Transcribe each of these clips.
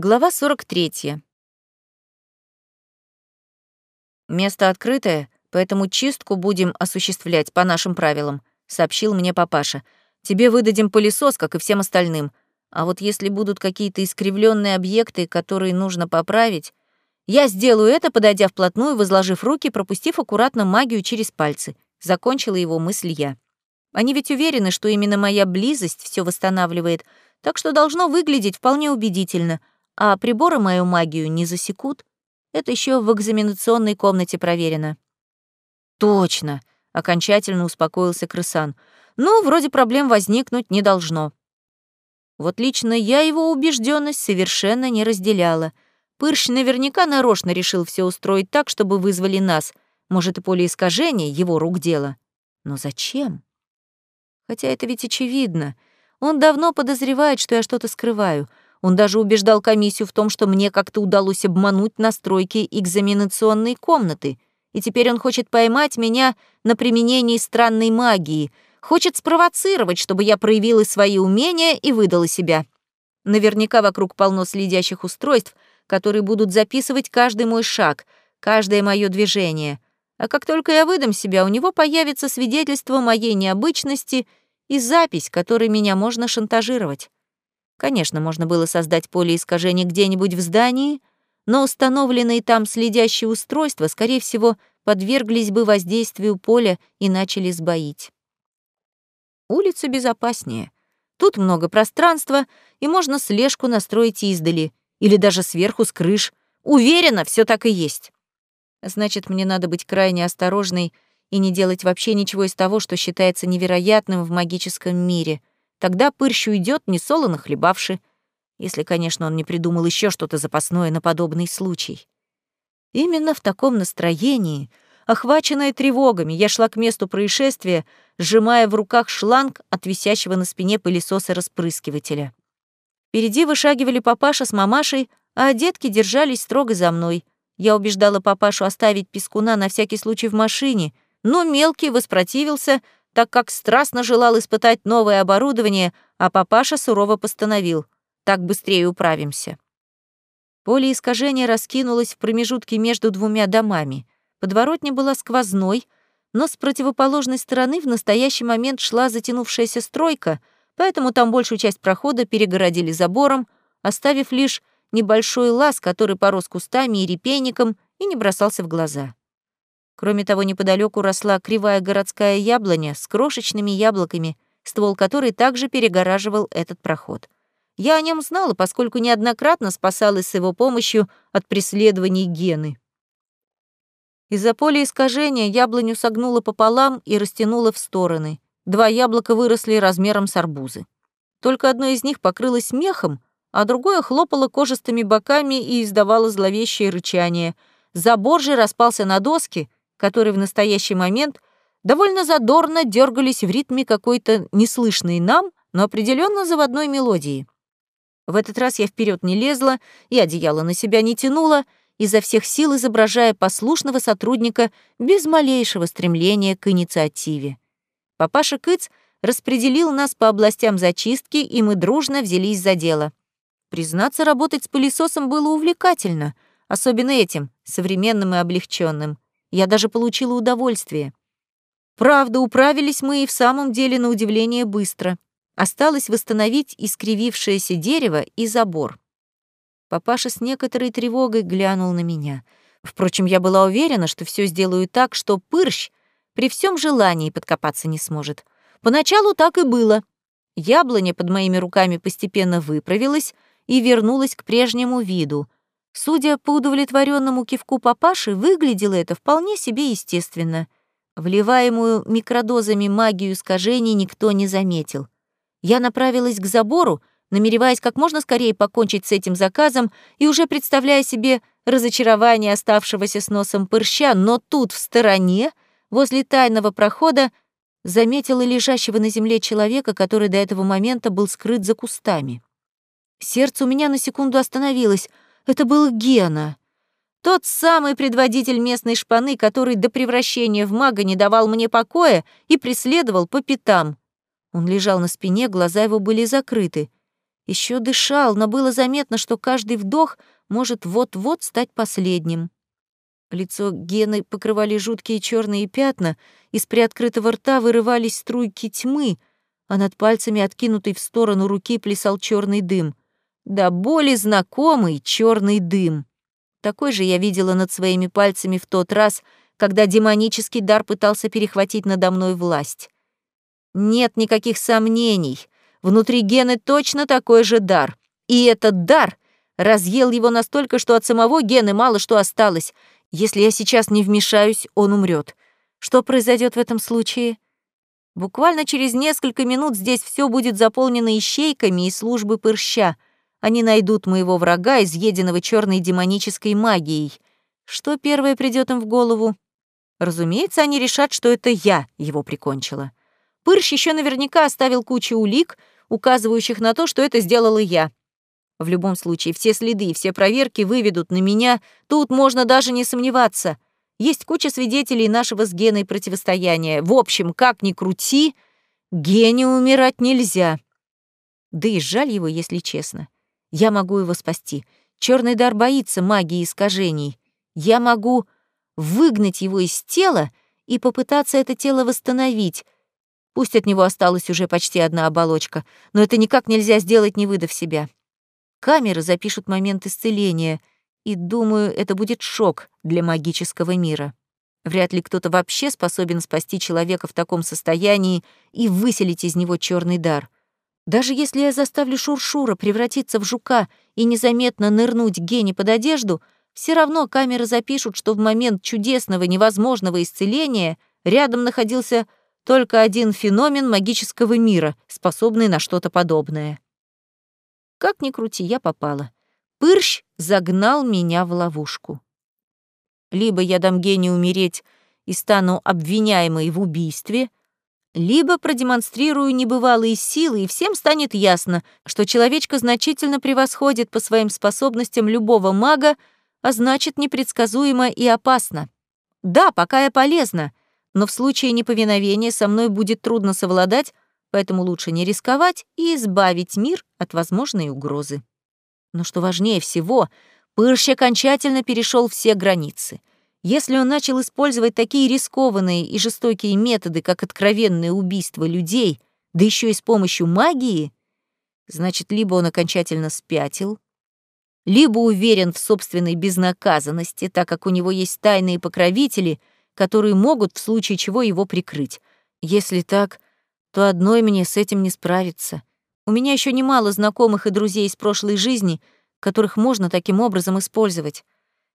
Глава 43. Место открытое, поэтому чистку будем осуществлять по нашим правилам, сообщил мне папаша. Тебе выдадим пылесос, как и всем остальным. А вот если будут какие-то искривленные объекты, которые нужно поправить, я сделаю это, подойдя вплотную, возложив руки, пропустив аккуратно магию через пальцы. Закончила его мысль я. Они ведь уверены, что именно моя близость все восстанавливает, так что должно выглядеть вполне убедительно — а приборы мою магию не засекут. Это еще в экзаменационной комнате проверено. Точно, окончательно успокоился крысан. Ну, вроде проблем возникнуть не должно. Вот лично я его убежденность совершенно не разделяла. Пырщ наверняка нарочно решил все устроить так, чтобы вызвали нас. Может, и поле искажения его рук дело. Но зачем? Хотя это ведь очевидно. Он давно подозревает, что я что-то скрываю — он даже убеждал комиссию в том, что мне как-то удалось обмануть настройки экзаменационной комнаты, и теперь он хочет поймать меня на применении странной магии, хочет спровоцировать, чтобы я проявила свои умения и выдала себя. Наверняка вокруг полно следящих устройств, которые будут записывать каждый мой шаг, каждое мое движение. А как только я выдам себя, у него появится свидетельство моей необычности и запись, которой меня можно шантажировать. Конечно, можно было создать поле искажений где-нибудь в здании, но установленные там следящие устройства, скорее всего, подверглись бы воздействию поля и начали сбоить. Улица безопаснее. Тут много пространства, и можно слежку настроить издали, или даже сверху с крыш. Уверена, все так и есть. Значит, мне надо быть крайне осторожной и не делать вообще ничего из того, что считается невероятным в магическом мире — Тогда пырщ уйдет, не солоно хлебавши, если, конечно, он не придумал еще что-то запасное на подобный случай. Именно в таком настроении, охваченная тревогами, я шла к месту происшествия, сжимая в руках шланг от висящего на спине пылесоса-распрыскивателя. Впереди вышагивали папаша с мамашей, а детки держались строго за мной. Я убеждала папашу оставить пескуна на всякий случай в машине, но мелкий воспротивился — так как страстно желал испытать новое оборудование, а папаша сурово постановил «так быстрее управимся». Поле искажения раскинулось в промежутке между двумя домами. Подворотня была сквозной, но с противоположной стороны в настоящий момент шла затянувшаяся стройка, поэтому там большую часть прохода перегородили забором, оставив лишь небольшой лаз, который порос кустами и репейником и не бросался в глаза. Кроме того, неподалеку росла кривая городская яблоня с крошечными яблоками, ствол которой также перегораживал этот проход. Я о нем знала, поскольку неоднократно спасалась с его помощью от преследований Гены. Из-за поля искажения яблоню согнуло пополам и растянуло в стороны. Два яблока выросли размером с арбузы. Только одно из них покрылось мехом, а другое хлопало кожистыми боками и издавало зловещее рычание. Забор же распался на доски, которые в настоящий момент довольно задорно дергались в ритме какой-то неслышной нам, но определенно заводной мелодии. В этот раз я вперед не лезла и одеяло на себя не тянула, изо всех сил изображая послушного сотрудника без малейшего стремления к инициативе. Папаша Кыц распределил нас по областям зачистки, и мы дружно взялись за дело. Признаться, работать с пылесосом было увлекательно, особенно этим, современным и облегченным. Я даже получила удовольствие. Правда, управились мы и в самом деле на удивление быстро. Осталось восстановить искривившееся дерево и забор. Папаша с некоторой тревогой глянул на меня. Впрочем, я была уверена, что все сделаю так, что пырщ при всем желании подкопаться не сможет. Поначалу так и было. Яблоня под моими руками постепенно выправилась и вернулась к прежнему виду — Судя по удовлетворенному кивку папаши, выглядело это вполне себе естественно. Вливаемую микродозами магию искажений никто не заметил. Я направилась к забору, намереваясь как можно скорее покончить с этим заказом и уже представляя себе разочарование оставшегося с носом пырща, но тут, в стороне, возле тайного прохода, заметила лежащего на земле человека, который до этого момента был скрыт за кустами. Сердце у меня на секунду остановилось — это был Гена. Тот самый предводитель местной шпаны, который до превращения в мага не давал мне покоя и преследовал по пятам. Он лежал на спине, глаза его были закрыты. Еще дышал, но было заметно, что каждый вдох может вот-вот стать последним. Лицо Гены покрывали жуткие черные пятна, из приоткрытого рта вырывались струйки тьмы, а над пальцами, откинутой в сторону руки, плясал черный дым. Да более знакомый черный дым. Такой же я видела над своими пальцами в тот раз, когда демонический дар пытался перехватить надо мной власть. Нет никаких сомнений. Внутри Гены точно такой же дар. И этот дар разъел его настолько, что от самого Гены мало что осталось. Если я сейчас не вмешаюсь, он умрет. Что произойдет в этом случае? Буквально через несколько минут здесь все будет заполнено ищейками и службы пырща. Они найдут моего врага, изъеденного черной демонической магией. Что первое придет им в голову? Разумеется, они решат, что это я его прикончила. Пырщ еще наверняка оставил кучу улик, указывающих на то, что это сделала я. В любом случае, все следы и все проверки выведут на меня, тут можно даже не сомневаться. Есть куча свидетелей нашего с Геной противостояния. В общем, как ни крути, Гене умирать нельзя. Да и жаль его, если честно. Я могу его спасти. Черный дар боится магии искажений. Я могу выгнать его из тела и попытаться это тело восстановить. Пусть от него осталась уже почти одна оболочка, но это никак нельзя сделать, не выдав себя. Камеры запишут момент исцеления, и, думаю, это будет шок для магического мира. Вряд ли кто-то вообще способен спасти человека в таком состоянии и выселить из него черный дар. Даже если я заставлю Шуршура превратиться в жука и незаметно нырнуть Гене под одежду, все равно камеры запишут, что в момент чудесного невозможного исцеления рядом находился только один феномен магического мира, способный на что-то подобное. Как ни крути, я попала. Пырщ загнал меня в ловушку. Либо я дам гению умереть и стану обвиняемой в убийстве, либо продемонстрирую небывалые силы, и всем станет ясно, что человечка значительно превосходит по своим способностям любого мага, а значит, непредсказуемо и опасно. Да, пока я полезна, но в случае неповиновения со мной будет трудно совладать, поэтому лучше не рисковать и избавить мир от возможной угрозы. Но что важнее всего, Пырщ окончательно перешел все границы. Если он начал использовать такие рискованные и жестокие методы, как откровенное убийство людей, да еще и с помощью магии, значит, либо он окончательно спятил, либо уверен в собственной безнаказанности, так как у него есть тайные покровители, которые могут в случае чего его прикрыть. Если так, то одной мне с этим не справиться. У меня еще немало знакомых и друзей из прошлой жизни, которых можно таким образом использовать.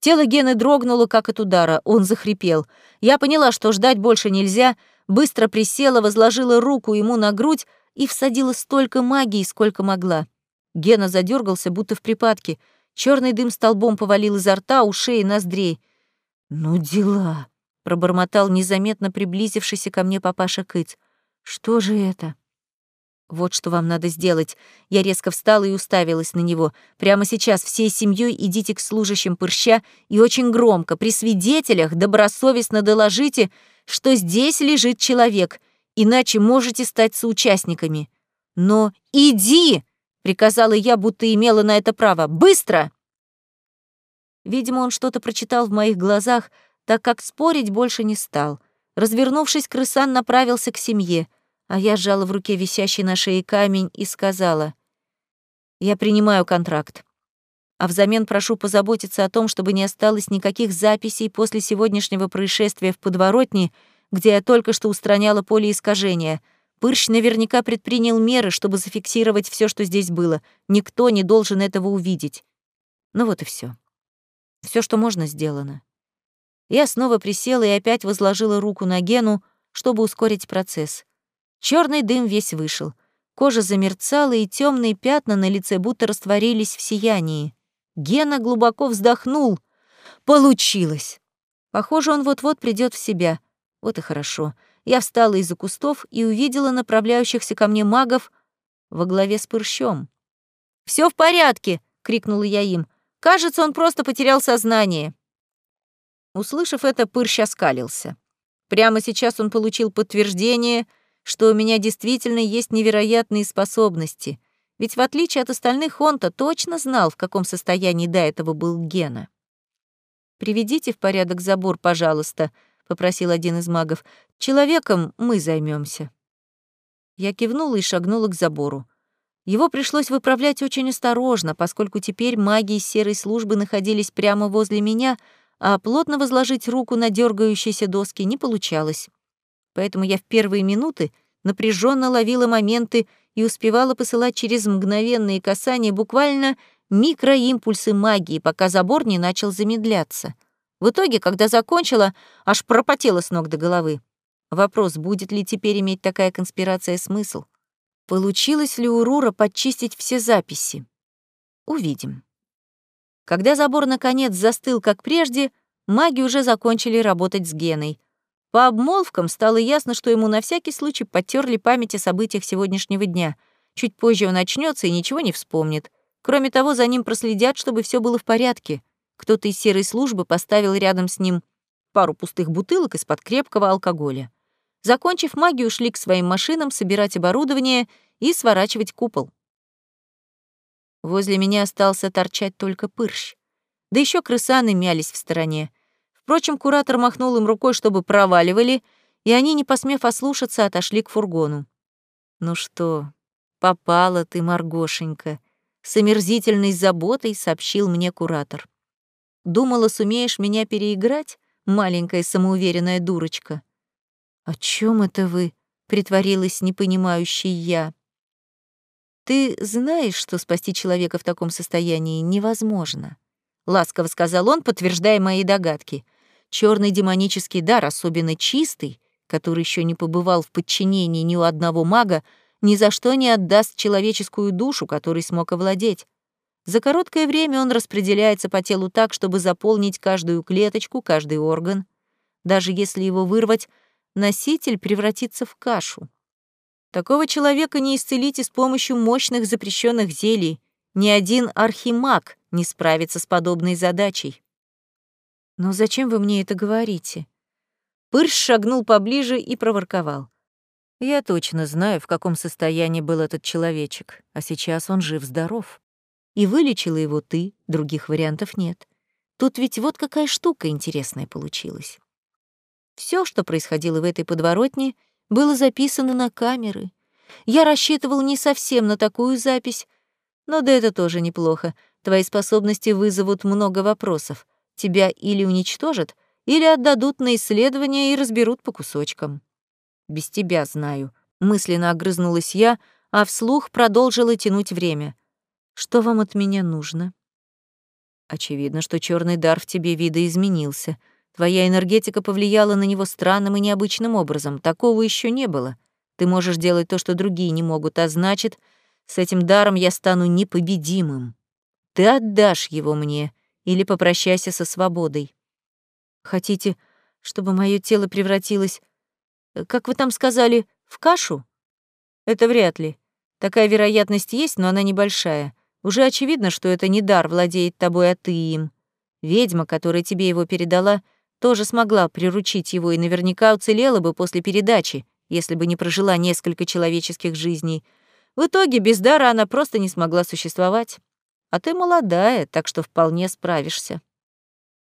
Тело Гены дрогнуло, как от удара, он захрипел. Я поняла, что ждать больше нельзя, быстро присела, возложила руку ему на грудь и всадила столько магии, сколько могла. Гена задергался, будто в припадке. Черный дым столбом повалил изо рта, ушей и ноздрей. «Ну дела!» — пробормотал незаметно приблизившийся ко мне папаша Кыц. Что же это? Вот что вам надо сделать. Я резко встала и уставилась на него. Прямо сейчас всей семьей идите к служащим пырща и очень громко, при свидетелях, добросовестно доложите, что здесь лежит человек, иначе можете стать соучастниками. Но иди! приказала я, будто имела на это право. Быстро! Видимо, он что-то прочитал в моих глазах, так как спорить больше не стал. Развернувшись, крысан направился к семье а я сжала в руке висящий на шее камень и сказала, «Я принимаю контракт, а взамен прошу позаботиться о том, чтобы не осталось никаких записей после сегодняшнего происшествия в подворотне, где я только что устраняла поле искажения. Пырщ наверняка предпринял меры, чтобы зафиксировать все, что здесь было. Никто не должен этого увидеть. Ну вот и все. Все, что можно, сделано. Я снова присела и опять возложила руку на Гену, чтобы ускорить процесс. Черный дым весь вышел. Кожа замерцала, и темные пятна на лице будто растворились в сиянии. Гена глубоко вздохнул. Получилось! Похоже, он вот-вот придет в себя. Вот и хорошо. Я встала из-за кустов и увидела направляющихся ко мне магов во главе с Пырщом. Все в порядке!» — крикнула я им. «Кажется, он просто потерял сознание». Услышав это, Пырщ оскалился. Прямо сейчас он получил подтверждение — что у меня действительно есть невероятные способности. Ведь в отличие от остальных, он-то точно знал, в каком состоянии до этого был Гена. «Приведите в порядок забор, пожалуйста», — попросил один из магов. «Человеком мы займемся. Я кивнула и шагнула к забору. Его пришлось выправлять очень осторожно, поскольку теперь маги из серой службы находились прямо возле меня, а плотно возложить руку на дергающиеся доски не получалось. Поэтому я в первые минуты напряженно ловила моменты и успевала посылать через мгновенные касания буквально микроимпульсы магии, пока забор не начал замедляться. В итоге, когда закончила, аж пропотела с ног до головы. Вопрос, будет ли теперь иметь такая конспирация смысл? Получилось ли у Рура подчистить все записи? Увидим. Когда забор наконец застыл, как прежде, маги уже закончили работать с Геной. По обмолвкам стало ясно, что ему на всякий случай потерли память о событиях сегодняшнего дня. Чуть позже он очнется и ничего не вспомнит. Кроме того, за ним проследят, чтобы все было в порядке. Кто-то из серой службы поставил рядом с ним пару пустых бутылок из-под крепкого алкоголя. Закончив магию, шли к своим машинам собирать оборудование и сворачивать купол. Возле меня остался торчать только пырщ. Да еще крысаны мялись в стороне. Впрочем, куратор махнул им рукой, чтобы проваливали, и они, не посмев ослушаться, отошли к фургону. «Ну что, попала ты, Маргошенька», — с омерзительной заботой сообщил мне куратор. «Думала, сумеешь меня переиграть, маленькая самоуверенная дурочка?» «О чем это вы?» — притворилась непонимающей я. «Ты знаешь, что спасти человека в таком состоянии невозможно», — ласково сказал он, подтверждая мои догадки. Черный демонический дар, особенно чистый, который еще не побывал в подчинении ни у одного мага, ни за что не отдаст человеческую душу, которой смог овладеть. За короткое время он распределяется по телу так, чтобы заполнить каждую клеточку, каждый орган. Даже если его вырвать, носитель превратится в кашу. Такого человека не исцелите с помощью мощных запрещенных зелий. Ни один архимаг не справится с подобной задачей. Но зачем вы мне это говорите? Пырш шагнул поближе и проворковал. Я точно знаю, в каком состоянии был этот человечек, а сейчас он жив-здоров. И вылечила его ты, других вариантов нет. Тут ведь вот какая штука интересная получилась. Все, что происходило в этой подворотне, было записано на камеры. Я рассчитывал не совсем на такую запись, но да это тоже неплохо. Твои способности вызовут много вопросов. Тебя или уничтожат, или отдадут на исследование и разберут по кусочкам. Без тебя знаю. Мысленно огрызнулась я, а вслух продолжила тянуть время. Что вам от меня нужно? Очевидно, что черный дар в тебе видоизменился — Твоя энергетика повлияла на него странным и необычным образом. Такого еще не было. Ты можешь делать то, что другие не могут, а значит, с этим даром я стану непобедимым. Ты отдашь его мне или попрощайся со свободой. Хотите, чтобы мое тело превратилось, э, как вы там сказали, в кашу? Это вряд ли. Такая вероятность есть, но она небольшая. Уже очевидно, что это не дар владеет тобой, а ты им. Ведьма, которая тебе его передала — тоже смогла приручить его и наверняка уцелела бы после передачи, если бы не прожила несколько человеческих жизней. В итоге без дара она просто не смогла существовать. А ты молодая, так что вполне справишься.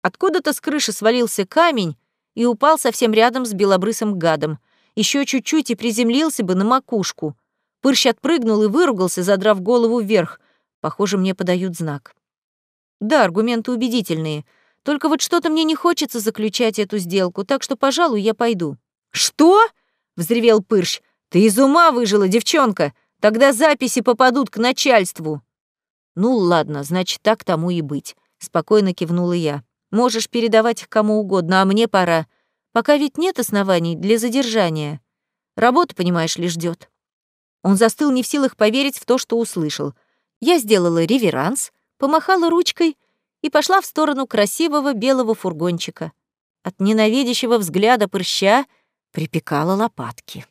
Откуда-то с крыши свалился камень и упал совсем рядом с белобрысым гадом. Еще чуть-чуть и приземлился бы на макушку. Пырщ отпрыгнул и выругался, задрав голову вверх. Похоже, мне подают знак. Да, аргументы убедительные — только вот что-то мне не хочется заключать эту сделку, так что, пожалуй, я пойду». «Что?» — взревел Пырщ. «Ты из ума выжила, девчонка! Тогда записи попадут к начальству!» «Ну ладно, значит, так тому и быть», — спокойно кивнула я. «Можешь передавать их кому угодно, а мне пора. Пока ведь нет оснований для задержания. Работа, понимаешь ли, ждет. Он застыл не в силах поверить в то, что услышал. Я сделала реверанс, помахала ручкой — и пошла в сторону красивого белого фургончика. От ненавидящего взгляда прыща припекала лопатки.